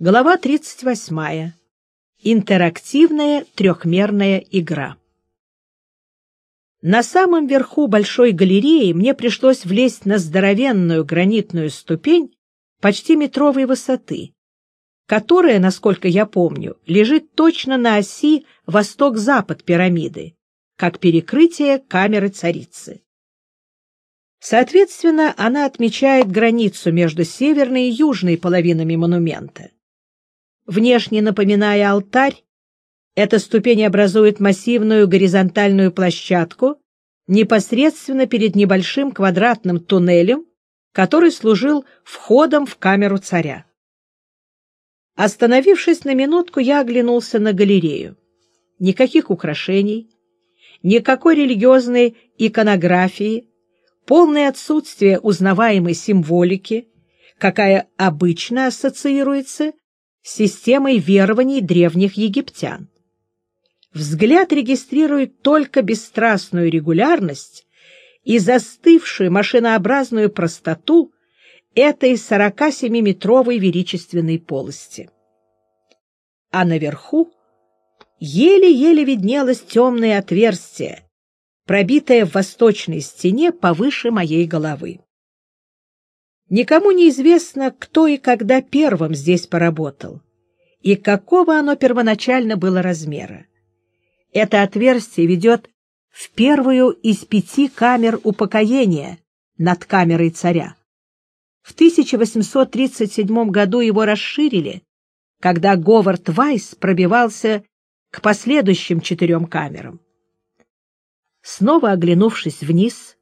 Глава 38. Интерактивная трехмерная игра. На самом верху большой галереи мне пришлось влезть на здоровенную гранитную ступень почти метровой высоты, которая, насколько я помню, лежит точно на оси восток-запад пирамиды, как перекрытие камеры царицы. Соответственно, она отмечает границу между северной и южной половинами монумента. Внешне напоминая алтарь, эта ступень образует массивную горизонтальную площадку непосредственно перед небольшим квадратным туннелем, который служил входом в камеру царя. Остановившись на минутку, я оглянулся на галерею. Никаких украшений, никакой религиозной иконографии, полное отсутствие узнаваемой символики, какая обычно ассоциируется системой верований древних египтян. Взгляд регистрирует только бесстрастную регулярность и застывшую машинообразную простоту этой 47-метровой величественной полости. А наверху еле-еле виднелось темное отверстие, пробитое в восточной стене повыше моей головы. Никому не известно, кто и когда первым здесь поработал, и какого оно первоначально было размера. Это отверстие ведет в первую из пяти камер упокоения над камерой царя. В 1837 году его расширили, когда Говард Вайс пробивался к последующим четырем камерам. Снова оглянувшись вниз,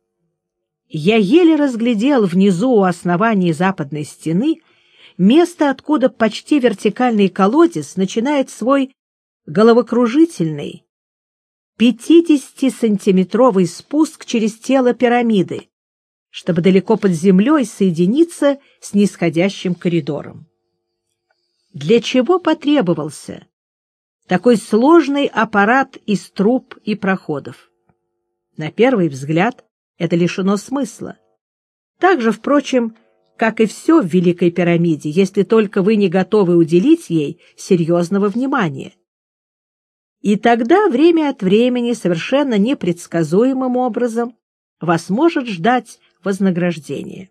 я еле разглядел внизу у основания западной стены место, откуда почти вертикальный колодец начинает свой головокружительный 50-сантиметровый спуск через тело пирамиды, чтобы далеко под землей соединиться с нисходящим коридором. Для чего потребовался такой сложный аппарат из труб и проходов? На первый взгляд, это лишено смысла. Так же, впрочем, как и все в Великой пирамиде, если только вы не готовы уделить ей серьезного внимания. И тогда время от времени совершенно непредсказуемым образом вас может ждать вознаграждение.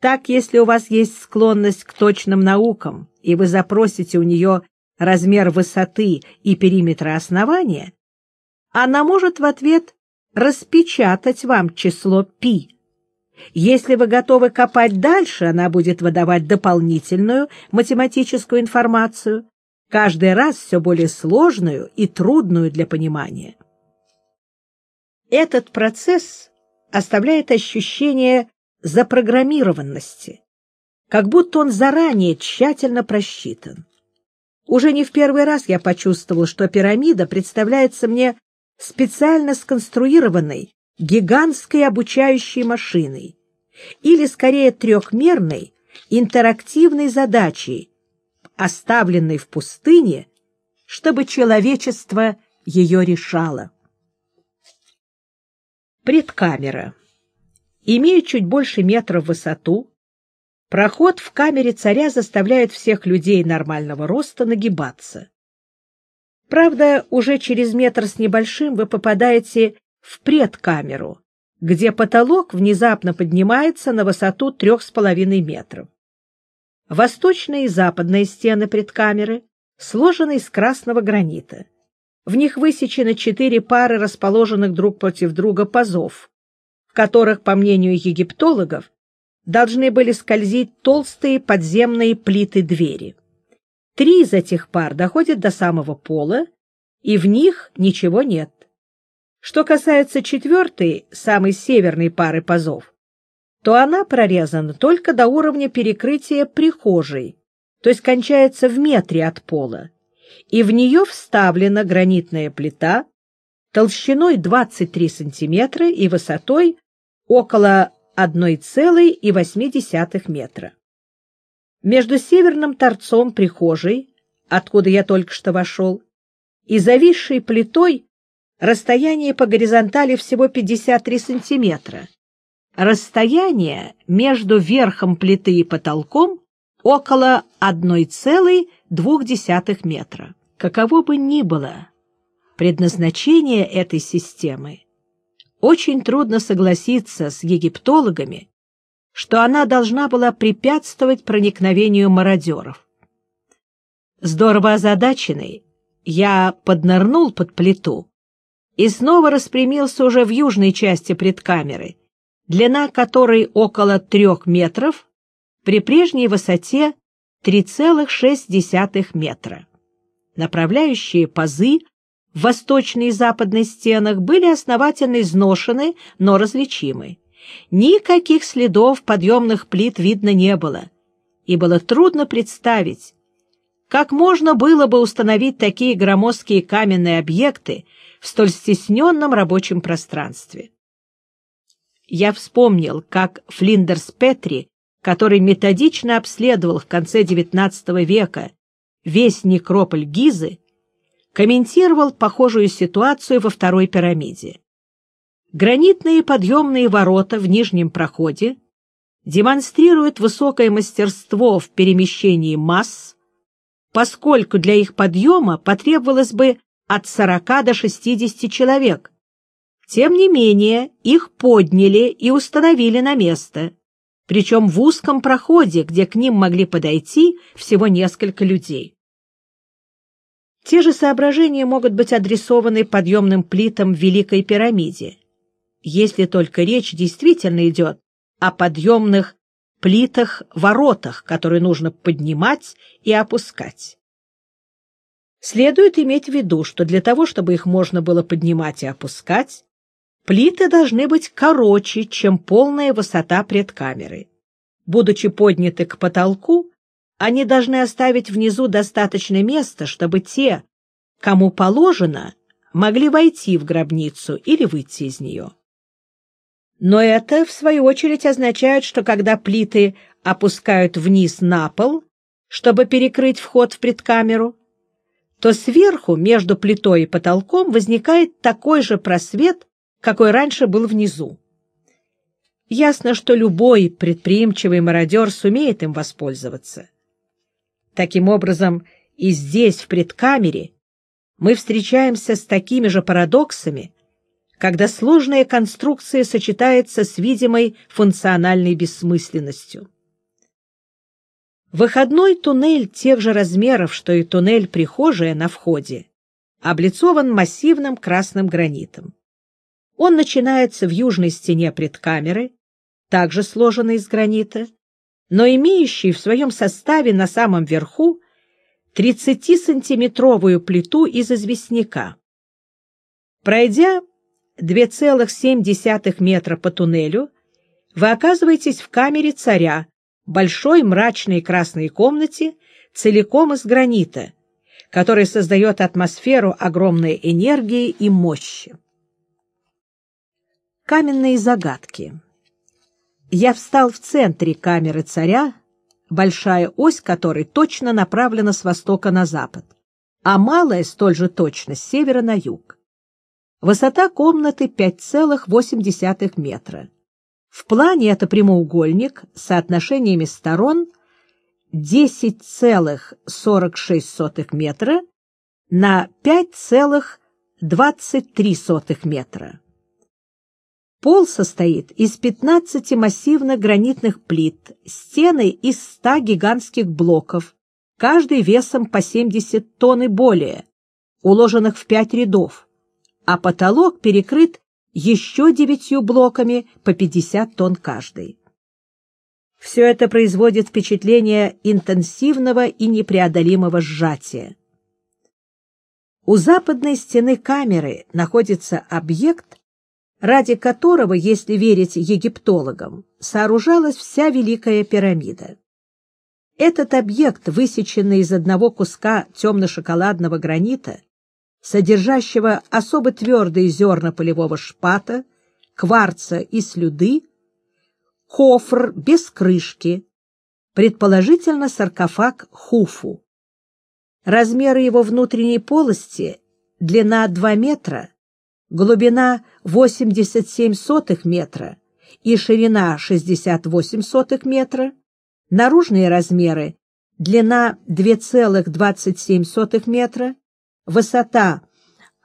Так, если у вас есть склонность к точным наукам, и вы запросите у нее размер высоты и периметра основания, она может в ответ распечатать вам число π. Если вы готовы копать дальше, она будет выдавать дополнительную математическую информацию, каждый раз все более сложную и трудную для понимания. Этот процесс оставляет ощущение запрограммированности, как будто он заранее тщательно просчитан. Уже не в первый раз я почувствовал, что пирамида представляется мне специально сконструированной гигантской обучающей машиной или, скорее, трехмерной интерактивной задачей, оставленной в пустыне, чтобы человечество ее решало. Предкамера. Имея чуть больше метра в высоту, проход в камере царя заставляет всех людей нормального роста нагибаться. Правда, уже через метр с небольшим вы попадаете в предкамеру, где потолок внезапно поднимается на высоту трех с половиной метров. Восточные и западные стены предкамеры сложены из красного гранита. В них высечены четыре пары расположенных друг против друга пазов, в которых, по мнению египтологов, должны были скользить толстые подземные плиты двери. Три из этих пар доходят до самого пола, и в них ничего нет. Что касается четвертой, самой северной пары пазов, то она прорезана только до уровня перекрытия прихожей, то есть кончается в метре от пола, и в нее вставлена гранитная плита толщиной 23 сантиметра и высотой около 1,8 метра. Между северным торцом прихожей, откуда я только что вошел, и зависшей плитой расстояние по горизонтали всего 53 сантиметра. Расстояние между верхом плиты и потолком около 1,2 метра. Каково бы ни было предназначение этой системы, очень трудно согласиться с египтологами, что она должна была препятствовать проникновению мародеров. Здорово озадаченный, я поднырнул под плиту и снова распрямился уже в южной части предкамеры, длина которой около трех метров, при прежней высоте 3,6 метра. Направляющие пазы в восточной и западной стенах были основательно изношены, но различимы. Никаких следов подъемных плит видно не было, и было трудно представить, как можно было бы установить такие громоздкие каменные объекты в столь стесненном рабочем пространстве. Я вспомнил, как Флиндерс Петри, который методично обследовал в конце XIX века весь некрополь Гизы, комментировал похожую ситуацию во второй пирамиде. Гранитные подъемные ворота в нижнем проходе демонстрируют высокое мастерство в перемещении масс, поскольку для их подъема потребовалось бы от 40 до 60 человек. Тем не менее, их подняли и установили на место, причем в узком проходе, где к ним могли подойти всего несколько людей. Те же соображения могут быть адресованы подъемным плитам в Великой пирамиде, если только речь действительно идет о подъемных плитах-воротах, которые нужно поднимать и опускать. Следует иметь в виду, что для того, чтобы их можно было поднимать и опускать, плиты должны быть короче, чем полная высота предкамеры. Будучи подняты к потолку, они должны оставить внизу достаточно места, чтобы те, кому положено, могли войти в гробницу или выйти из нее. Но это, в свою очередь, означает, что когда плиты опускают вниз на пол, чтобы перекрыть вход в предкамеру, то сверху, между плитой и потолком, возникает такой же просвет, какой раньше был внизу. Ясно, что любой предприимчивый мародер сумеет им воспользоваться. Таким образом, и здесь, в предкамере, мы встречаемся с такими же парадоксами, когда сложная конструкция сочетается с видимой функциональной бессмысленностью. Выходной туннель тех же размеров, что и туннель-прихожая на входе, облицован массивным красным гранитом. Он начинается в южной стене предкамеры, также сложенной из гранита, но имеющий в своем составе на самом верху 30-сантиметровую плиту из известняка. Пройдя 2,7 метра по туннелю, вы оказываетесь в камере царя, большой мрачной красной комнате, целиком из гранита, который создает атмосферу огромной энергии и мощи. Каменные загадки я встал в центре камеры царя, большая ось которой точно направлена с востока на запад, а малая столь же точно с севера на юг. Высота комнаты 5,8 метра. В плане это прямоугольник с соотношениями сторон 10,46 метра на 5,23 метра. Пол состоит из 15 массивных гранитных плит, стены из 100 гигантских блоков, каждый весом по 70 тонн и более, уложенных в пять рядов, а потолок перекрыт еще девятью блоками по 50 тонн каждый. Все это производит впечатление интенсивного и непреодолимого сжатия. У западной стены камеры находится объект, ради которого, если верить египтологам, сооружалась вся Великая пирамида. Этот объект, высеченный из одного куска темно-шоколадного гранита, содержащего особо твердые зерна полевого шпата, кварца и слюды, кофр без крышки, предположительно саркофаг Хуфу. Размеры его внутренней полости, длина 2 метра, глубина 87 сотых метра и ширина 68 сотых метра Наружные размеры — длина 2,27 метра, высота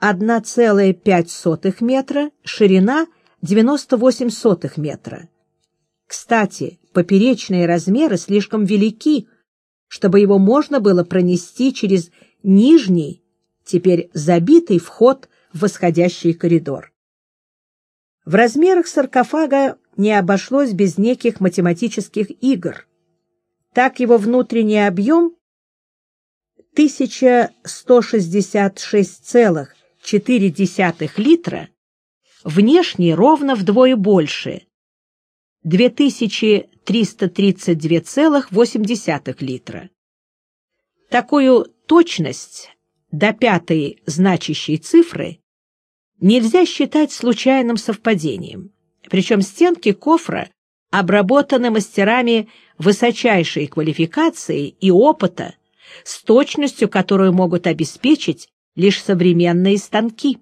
1,5 метра, ширина 98 метра. Кстати, поперечные размеры слишком велики, чтобы его можно было пронести через нижний, теперь забитый вход в восходящий коридор. В размерах саркофага не обошлось без неких математических игр. Так его внутренний объем 1166,4 литра, внешний ровно вдвое больше 2332,8 литра. Такую точность до пятой значащей цифры нельзя считать случайным совпадением. Причем стенки кофра обработаны мастерами высочайшей квалификации и опыта, с точностью, которую могут обеспечить лишь современные станки.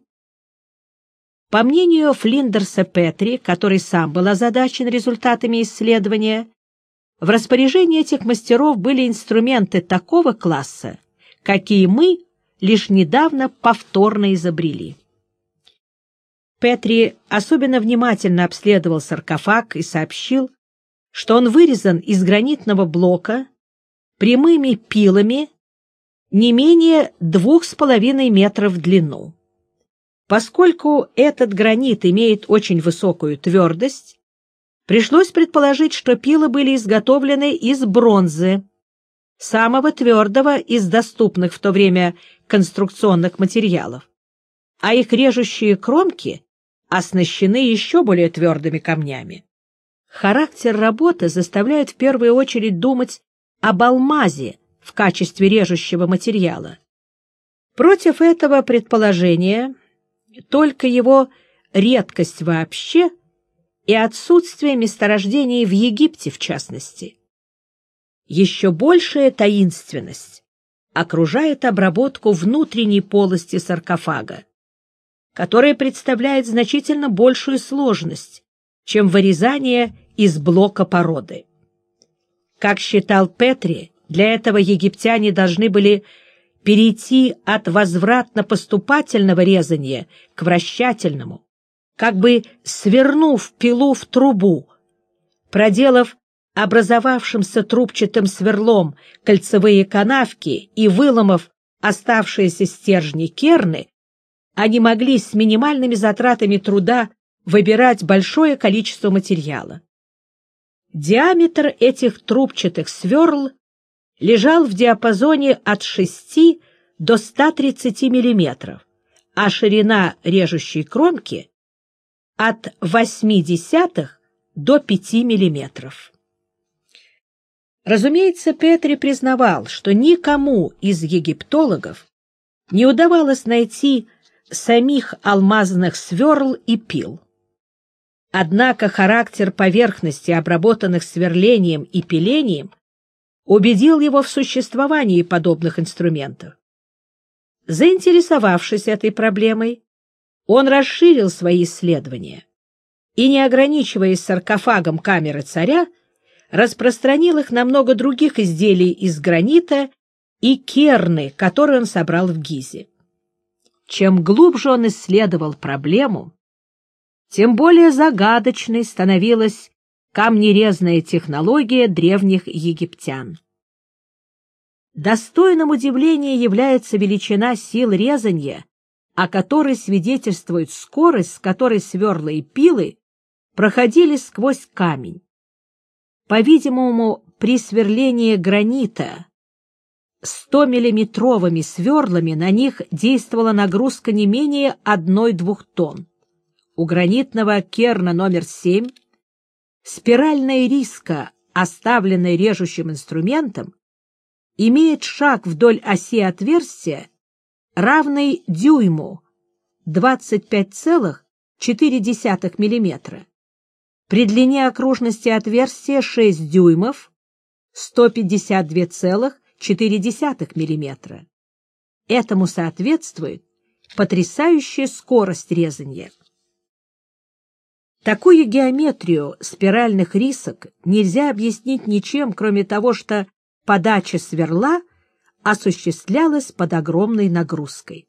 По мнению Флиндерса Петри, который сам был озадачен результатами исследования, в распоряжении этих мастеров были инструменты такого класса, какие мы лишь недавно повторно изобрели. Петри особенно внимательно обследовал саркофаг и сообщил, что он вырезан из гранитного блока прямыми пилами не менее двух с половиной метров в длину. Поскольку этот гранит имеет очень высокую твердость, пришлось предположить, что пилы были изготовлены из бронзы, самого твердого из доступных в то время конструкционных материалов, а их режущие кромки оснащены еще более твердыми камнями. Характер работы заставляет в первую очередь думать об алмазе в качестве режущего материала. Против этого предположения только его редкость вообще и отсутствие месторождений в Египте в частности. Еще большая таинственность окружает обработку внутренней полости саркофага которое представляет значительно большую сложность, чем вырезание из блока породы. Как считал Петри, для этого египтяне должны были перейти от возвратно-поступательного резания к вращательному, как бы свернув пилу в трубу, проделав образовавшимся трубчатым сверлом кольцевые канавки и выломав оставшиеся стержни керны, они могли с минимальными затратами труда выбирать большое количество материала. Диаметр этих трубчатых сверл лежал в диапазоне от 6 до 130 мм, а ширина режущей кромки — от 0,8 до 5 мм. Разумеется, Петри признавал, что никому из египтологов не удавалось найти самих алмазных сверл и пил. Однако характер поверхности, обработанных сверлением и пилением, убедил его в существовании подобных инструментов. Заинтересовавшись этой проблемой, он расширил свои исследования и, не ограничиваясь саркофагом камеры царя, распространил их на много других изделий из гранита и керны, которые он собрал в Гизе. Чем глубже он исследовал проблему, тем более загадочной становилась камнерезная технология древних египтян. Достойным удивления является величина сил резания, о которой свидетельствует скорость, с которой сверла и пилы проходили сквозь камень. По-видимому, при сверлении гранита 100-миллиметровыми сверлами на них действовала нагрузка не менее одной-двух тонн. У гранитного керна номер 7 спиральная риска, оставленная режущим инструментом, имеет шаг вдоль оси отверстия, равный дюйму 25,4 мм. При длине окружности отверстия 6 дюймов 152,4 0,4 мм. Этому соответствует потрясающая скорость резания. Такую геометрию спиральных рисок нельзя объяснить ничем, кроме того, что подача сверла осуществлялась под огромной нагрузкой.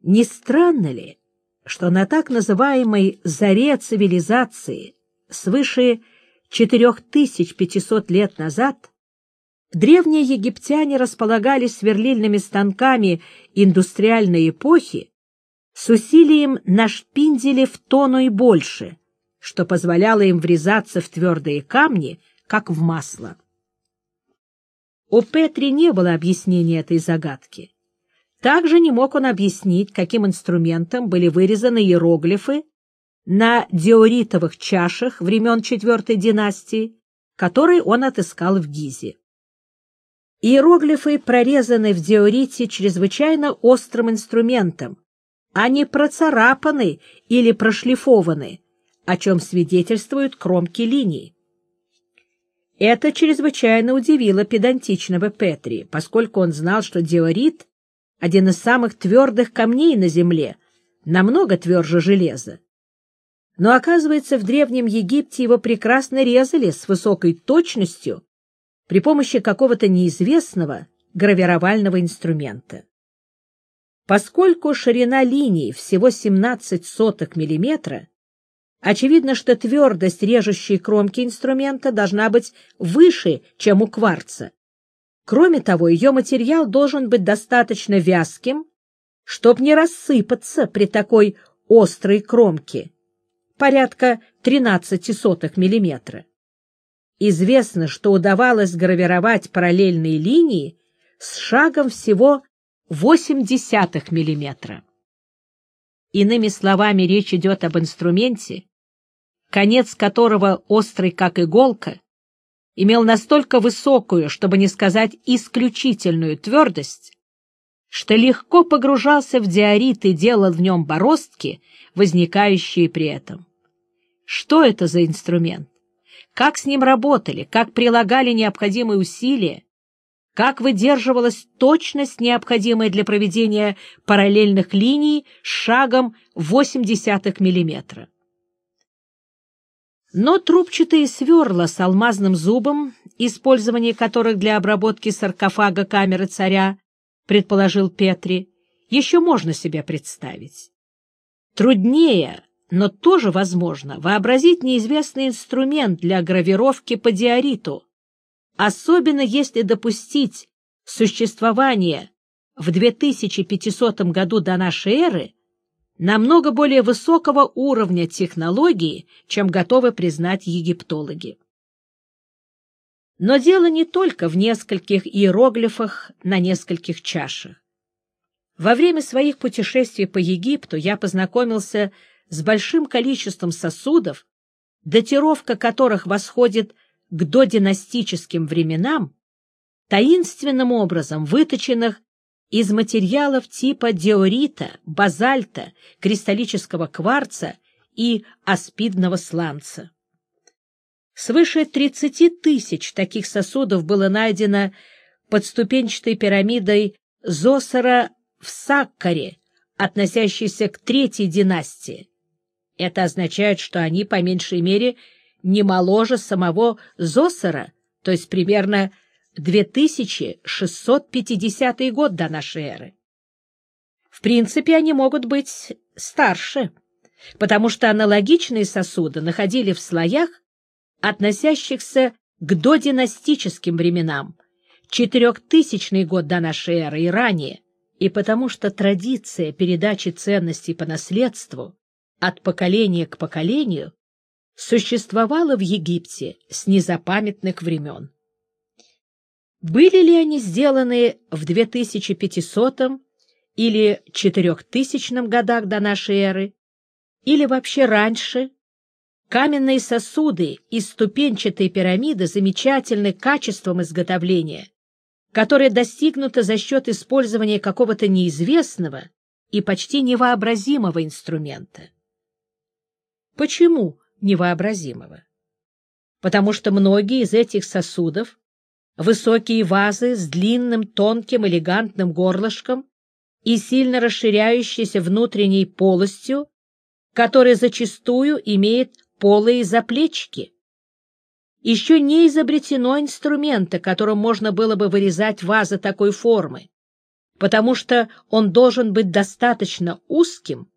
Не странно ли, что на так называемой «заре цивилизации» свыше 4500 лет назад древние египтяне располагали сверлильными станками индустриальной эпохи с усилием на шпинделе в тону и больше, что позволяло им врезаться в твердые камни, как в масло. У Петри не было объяснения этой загадки. Также не мог он объяснить, каким инструментом были вырезаны иероглифы на диоритовых чашах времен IV династии, которые он отыскал в Гизе. Иероглифы прорезаны в диорите чрезвычайно острым инструментом, а не процарапаны или прошлифованы, о чем свидетельствуют кромки линий. Это чрезвычайно удивило педантичного Петри, поскольку он знал, что диорит — один из самых твердых камней на Земле, намного тверже железа. Но, оказывается, в Древнем Египте его прекрасно резали с высокой точностью при помощи какого-то неизвестного гравировального инструмента. Поскольку ширина линий всего 17 соток миллиметра, очевидно, что твердость режущей кромки инструмента должна быть выше, чем у кварца. Кроме того, ее материал должен быть достаточно вязким, чтобы не рассыпаться при такой острой кромке, порядка 13 сотых миллиметра. Известно, что удавалось гравировать параллельные линии с шагом всего 0,8 мм. Иными словами, речь идет об инструменте, конец которого, острый как иголка, имел настолько высокую, чтобы не сказать исключительную твердость, что легко погружался в диорит и делал в нем бороздки, возникающие при этом. Что это за инструмент? Как с ним работали, как прилагали необходимые усилия, как выдерживалась точность, необходимая для проведения параллельных линий с шагом 0,8 мм. Но трубчатые сверла с алмазным зубом, использование которых для обработки саркофага камеры царя, предположил Петри, еще можно себе представить. Труднее, но тоже возможно вообразить неизвестный инструмент для гравировки по диориту, особенно если допустить существование в 2500 году до нашей эры намного более высокого уровня технологии, чем готовы признать египтологи. Но дело не только в нескольких иероглифах на нескольких чашах. Во время своих путешествий по Египту я познакомился с большим количеством сосудов, датировка которых восходит к додинастическим временам, таинственным образом выточенных из материалов типа диорита, базальта, кристаллического кварца и аспидного сланца. Свыше 30 тысяч таких сосудов было найдено под ступенчатой пирамидой Зосора в Саккаре, относящейся к третьей династии. Это означает, что они, по меньшей мере, не моложе самого Зосера, то есть примерно 2650 год до нашей эры. В принципе, они могут быть старше, потому что аналогичные сосуды находили в слоях, относящихся к додинастическим временам, 4000 год до нашей эры и ранее, и потому что традиция передачи ценностей по наследству от поколения к поколению существовала в Египте с незапамятных времен. Были ли они сделаны в 2500 или 4000 годах до нашей эры, или вообще раньше, каменные сосуды и ступенчатые пирамиды замечательны качеством изготовления, которое достигнуто за счет использования какого-то неизвестного и почти невообразимого инструмента. Почему невообразимого? Потому что многие из этих сосудов высокие вазы с длинным, тонким, элегантным горлышком и сильно расширяющейся внутренней полостью который зачастую имеет полые заплечки. Еще не изобретено инструмента, которым можно было бы вырезать вазы такой формы, потому что он должен быть достаточно узким,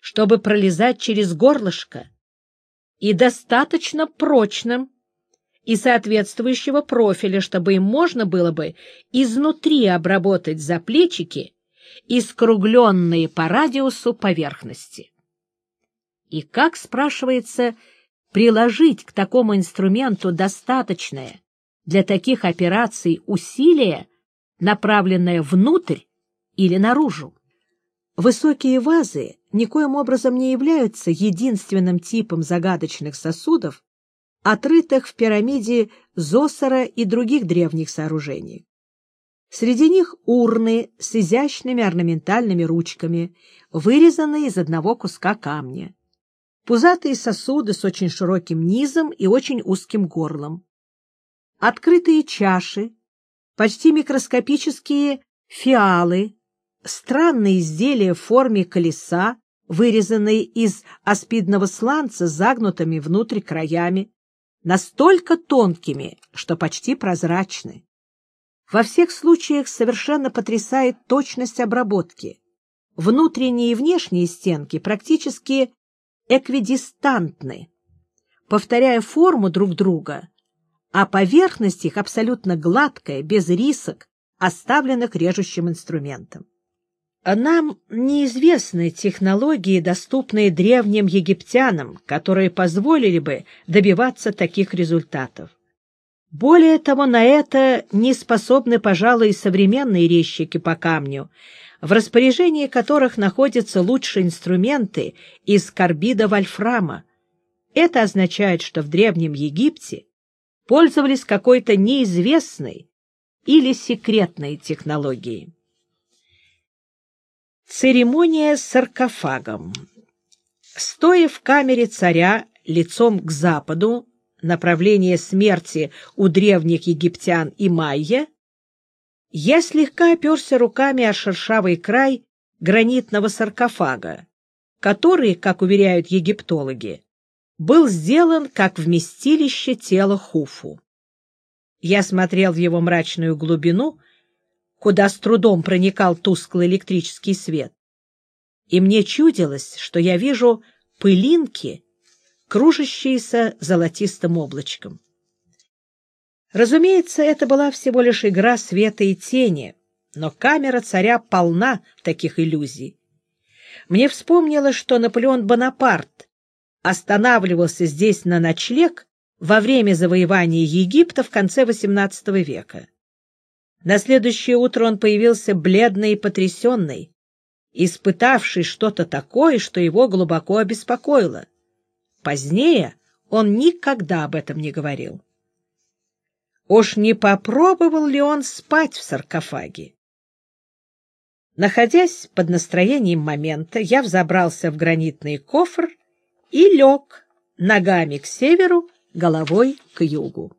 чтобы пролезать через горлышко, и достаточно прочным и соответствующего профиля, чтобы им можно было бы изнутри обработать заплечики и скругленные по радиусу поверхности. И как, спрашивается, приложить к такому инструменту достаточное для таких операций усилие, направленное внутрь или наружу? Высокие вазы никоим образом не являются единственным типом загадочных сосудов, отрытых в пирамиде Зосора и других древних сооружений. Среди них урны с изящными орнаментальными ручками, вырезанные из одного куска камня. Пузатые сосуды с очень широким низом и очень узким горлом. Открытые чаши, почти микроскопические фиалы, странные изделия в форме колеса, вырезанные из аспидного сланца загнутыми внутрь краями, настолько тонкими, что почти прозрачны. Во всех случаях совершенно потрясает точность обработки. Внутренние и внешние стенки практически эквидистантны, повторяя форму друг друга, а поверхность их абсолютно гладкая, без рисок, оставленных режущим инструментом. Нам неизвестны технологии, доступные древним египтянам, которые позволили бы добиваться таких результатов. Более того, на это не способны, пожалуй, современные резчики по камню, в распоряжении которых находятся лучшие инструменты из карбида вольфрама. Это означает, что в Древнем Египте пользовались какой-то неизвестной или секретной технологией. Церемония с саркофагом. Стоя в камере царя лицом к западу, направление смерти у древних египтян и майя, я слегка оперся руками о шершавый край гранитного саркофага, который, как уверяют египтологи, был сделан как вместилище тела Хуфу. Я смотрел в его мрачную глубину куда с трудом проникал тусклый электрический свет. И мне чудилось, что я вижу пылинки, кружащиеся золотистым облачком. Разумеется, это была всего лишь игра света и тени, но камера царя полна таких иллюзий. Мне вспомнилось, что Наполеон Бонапарт останавливался здесь на ночлег во время завоевания Египта в конце XVIII века. На следующее утро он появился бледный и потрясенный, испытавший что-то такое, что его глубоко обеспокоило. Позднее он никогда об этом не говорил. Уж не попробовал ли он спать в саркофаге? Находясь под настроением момента, я взобрался в гранитный кофр и лег ногами к северу, головой к югу.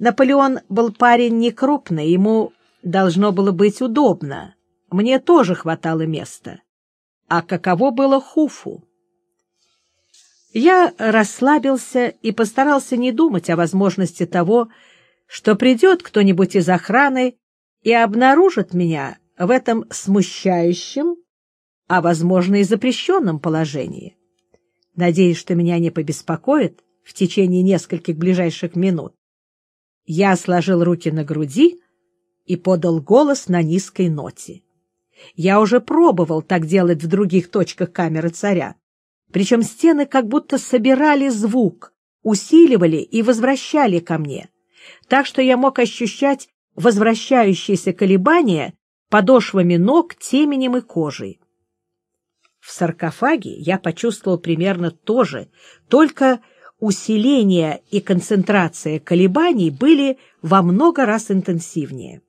Наполеон был парень не крупный, ему должно было быть удобно. Мне тоже хватало места. А каково было Хуфу? Я расслабился и постарался не думать о возможности того, что придет кто-нибудь из охраны и обнаружит меня в этом смущающем, а, возможно, и запрещенном положении. Надеюсь, что меня не побеспокоит в течение нескольких ближайших минут. Я сложил руки на груди и подал голос на низкой ноте. Я уже пробовал так делать в других точках камеры царя. Причем стены как будто собирали звук, усиливали и возвращали ко мне, так что я мог ощущать возвращающиеся колебания подошвами ног, теменем и кожей. В саркофаге я почувствовал примерно то же, только усиление и концентрация колебаний были во много раз интенсивнее.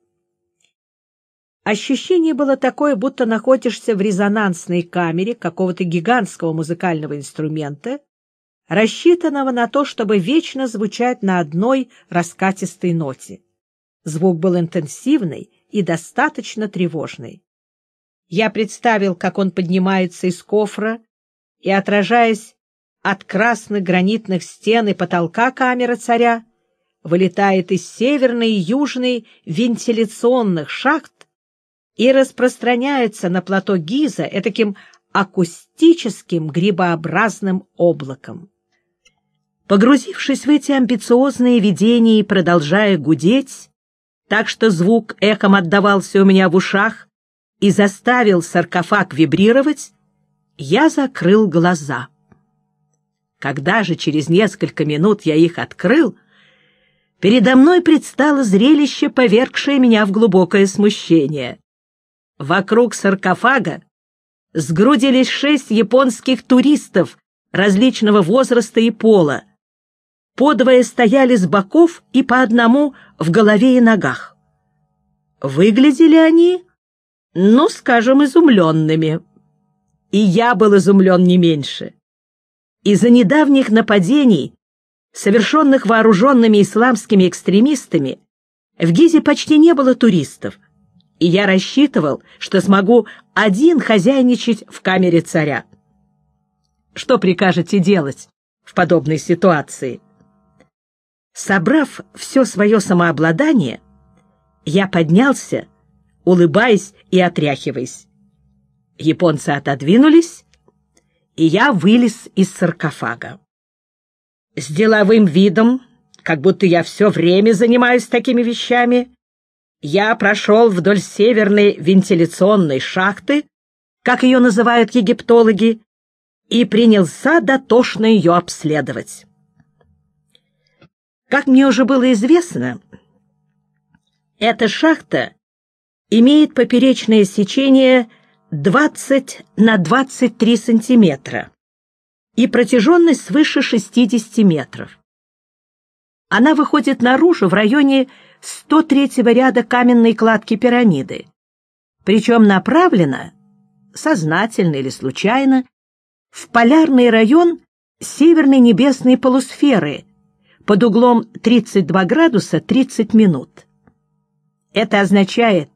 Ощущение было такое, будто находишься в резонансной камере какого-то гигантского музыкального инструмента, рассчитанного на то, чтобы вечно звучать на одной раскатистой ноте. Звук был интенсивный и достаточно тревожный. Я представил, как он поднимается из кофра и отражаясь от красных гранитных стен и потолка камеры царя, вылетает из северной и южной вентиляционных шахт и распространяется на плато Гиза этаким акустическим грибообразным облаком. Погрузившись в эти амбициозные видения и продолжая гудеть, так что звук эхом отдавался у меня в ушах и заставил саркофаг вибрировать, я закрыл глаза. Когда же через несколько минут я их открыл, передо мной предстало зрелище, повергшее меня в глубокое смущение. Вокруг саркофага сгрудились шесть японских туристов различного возраста и пола. Подвое стояли с боков и по одному в голове и ногах. Выглядели они, ну, скажем, изумленными. И я был изумлен не меньше. Из-за недавних нападений, совершенных вооруженными исламскими экстремистами, в Гизе почти не было туристов, и я рассчитывал, что смогу один хозяйничать в камере царя. Что прикажете делать в подобной ситуации? Собрав все свое самообладание, я поднялся, улыбаясь и отряхиваясь. Японцы отодвинулись, и я вылез из саркофага. С деловым видом, как будто я все время занимаюсь такими вещами, я прошел вдоль северной вентиляционной шахты, как ее называют египтологи, и принялся дотошно ее обследовать. Как мне уже было известно, эта шахта имеет поперечное сечение 20 на 23 сантиметра и протяженность свыше 60 метров. Она выходит наружу в районе 103 ряда каменной кладки пирамиды, причем направлена, сознательно или случайно, в полярный район северной небесной полусферы под углом 32 градуса 30 минут. Это означает,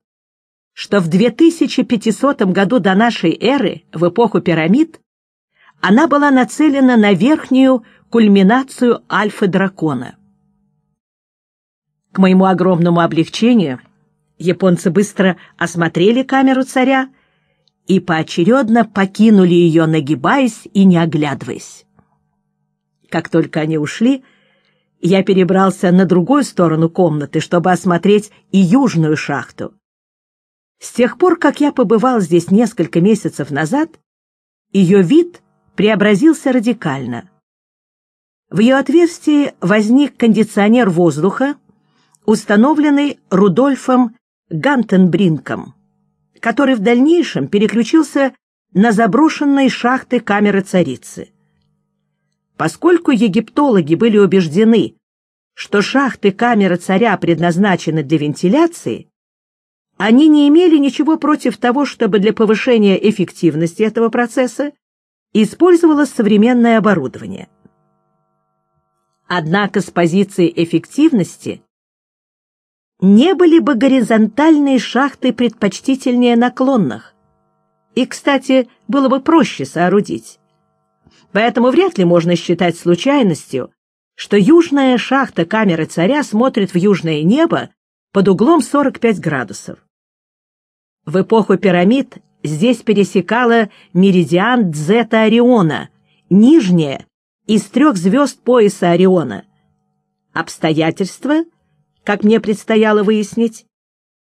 что в 2500 году до нашей эры, в эпоху пирамид, она была нацелена на верхнюю кульминацию альфа-дракона. К моему огромному облегчению японцы быстро осмотрели камеру царя и поочередно покинули ее, нагибаясь и не оглядываясь. Как только они ушли, я перебрался на другую сторону комнаты, чтобы осмотреть и южную шахту. С тех пор, как я побывал здесь несколько месяцев назад, ее вид преобразился радикально. В ее отверстии возник кондиционер воздуха, установленный Рудольфом Гантенбринком который в дальнейшем переключился на заброшенные шахты камеры царицы. Поскольку египтологи были убеждены, что шахты камеры царя предназначены для вентиляции, они не имели ничего против того, чтобы для повышения эффективности этого процесса использовалось современное оборудование. Однако с позиции эффективности не были бы горизонтальные шахты предпочтительнее наклонных. И, кстати, было бы проще соорудить. Поэтому вряд ли можно считать случайностью, что южная шахта камеры царя смотрит в южное небо под углом 45 градусов. В эпоху пирамид здесь пересекала меридиан Дзета Ориона, нижняя из трех звезд пояса Ориона. Обстоятельства — как мне предстояло выяснить,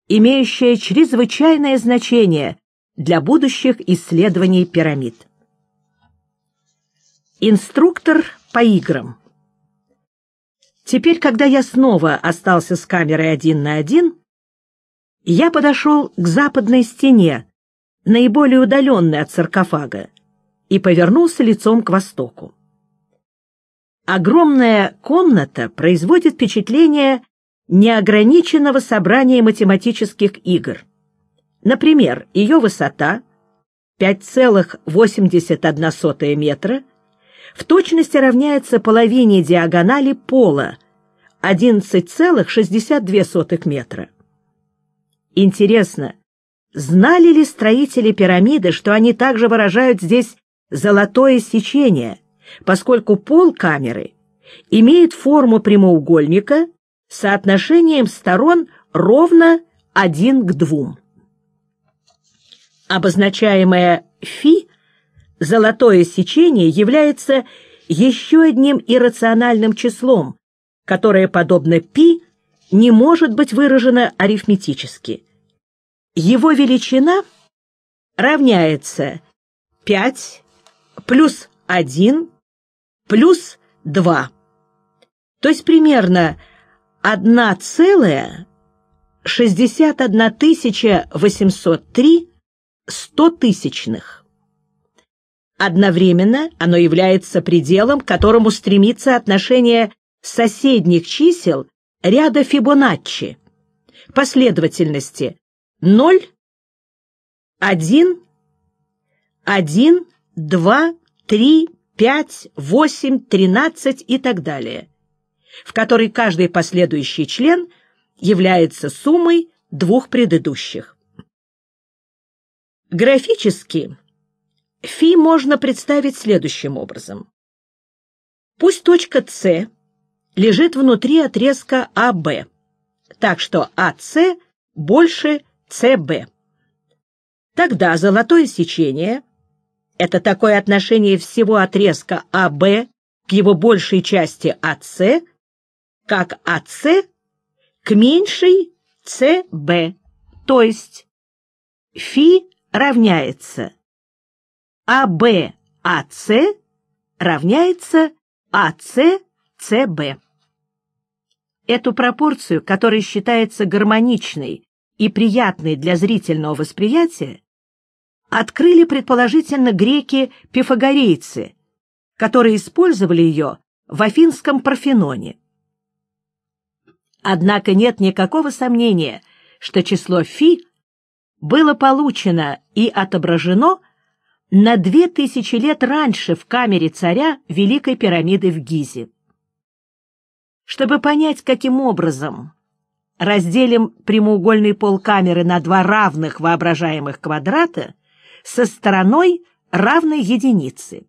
имеющее чрезвычайное значение для будущих исследований пирамид. Инструктор по играм. Теперь, когда я снова остался с камерой один на один, я подошел к западной стене, наиболее удаленной от саркофага, и повернулся лицом к востоку. Огромная комната производит впечатление неограниченного собрания математических игр. Например, ее высота 5,81 метра в точности равняется половине диагонали пола 11,62 метра. Интересно, знали ли строители пирамиды, что они также выражают здесь золотое сечение, поскольку пол камеры имеет форму прямоугольника с соотношением сторон ровно один к двум. Обозначаемое фи золотое сечение является еще одним иррациональным числом, которое, подобно π, не может быть выражено арифметически. Его величина равняется 5 плюс 1 плюс 2, то есть примерно 1,61 803 стотысячных. Одновременно оно является пределом, к которому стремится отношение соседних чисел ряда Фибоначчи последовательности 0, 1, 1, 2, 3, 5, 8, 13 и так далее, в которой каждый последующий член является суммой двух предыдущих. Графически Фи можно представить следующим образом. Пусть точка С лежит внутри отрезка АБ, так что АС больше СБ. Тогда золотое сечение — это такое отношение всего отрезка АБ к его большей части АС, как АС к меньшей СБ, то есть фи равняется АБАС равняется АСЦБ. Эту пропорцию, которая считается гармоничной и приятной для зрительного восприятия, открыли предположительно греки-пифагорейцы, которые использовали ее в афинском Парфеноне. Однако нет никакого сомнения, что число фи было получено и отображено на две тысячи лет раньше в камере царя Великой пирамиды в Гизе. Чтобы понять, каким образом разделим прямоугольный пол камеры на два равных воображаемых квадрата со стороной равной единице.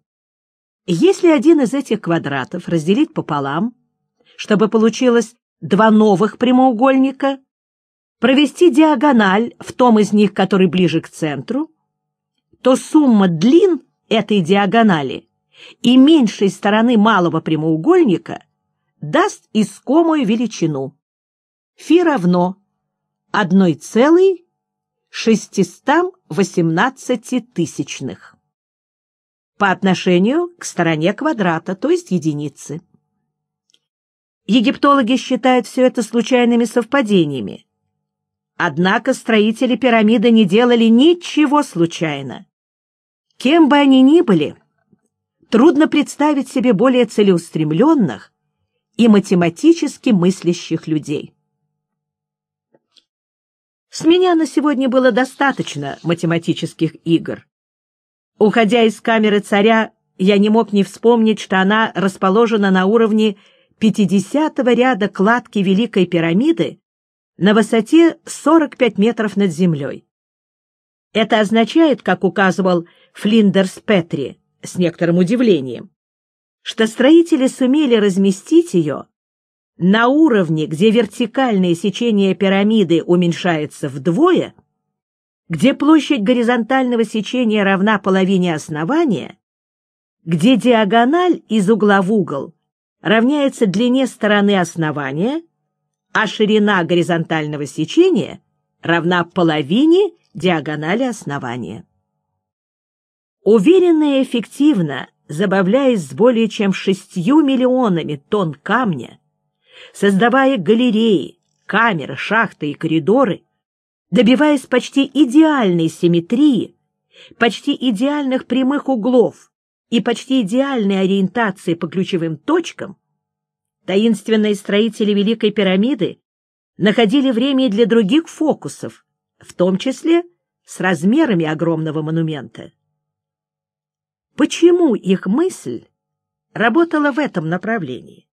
Если один из этих квадратов разделить пополам, чтобы получилось два новых прямоугольника, провести диагональ в том из них, который ближе к центру, то сумма длин этой диагонали и меньшей стороны малого прямоугольника даст искомую величину. Фи равно 1,618 тысячных по отношению к стороне квадрата, то есть единицы. Египтологи считают все это случайными совпадениями. Однако строители пирамиды не делали ничего случайно. Кем бы они ни были, трудно представить себе более целеустремленных и математически мыслящих людей. С меня на сегодня было достаточно математических игр. Уходя из камеры царя, я не мог не вспомнить, что она расположена на уровне 50-го ряда кладки Великой пирамиды на высоте 45 метров над землей. Это означает, как указывал Флиндерс Петри с некоторым удивлением, что строители сумели разместить ее на уровне, где вертикальное сечение пирамиды уменьшается вдвое, где площадь горизонтального сечения равна половине основания, где диагональ из угла в угол равняется длине стороны основания, а ширина горизонтального сечения равна половине диагонали основания. Уверенно и эффективно, забавляясь с более чем шестью миллионами тонн камня, создавая галереи, камеры, шахты и коридоры, добиваясь почти идеальной симметрии, почти идеальных прямых углов и почти идеальной ориентации по ключевым точкам, таинственные строители Великой пирамиды находили время и для других фокусов, в том числе с размерами огромного монумента. Почему их мысль работала в этом направлении?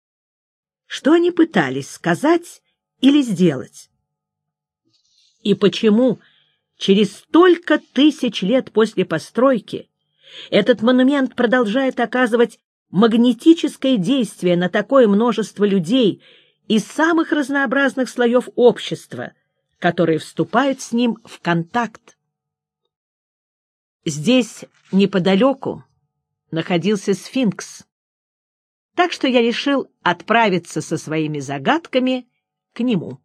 Что они пытались сказать или сделать? И почему через столько тысяч лет после постройки Этот монумент продолжает оказывать магнетическое действие на такое множество людей из самых разнообразных слоев общества, которые вступают с ним в контакт. Здесь, неподалеку, находился сфинкс, так что я решил отправиться со своими загадками к нему.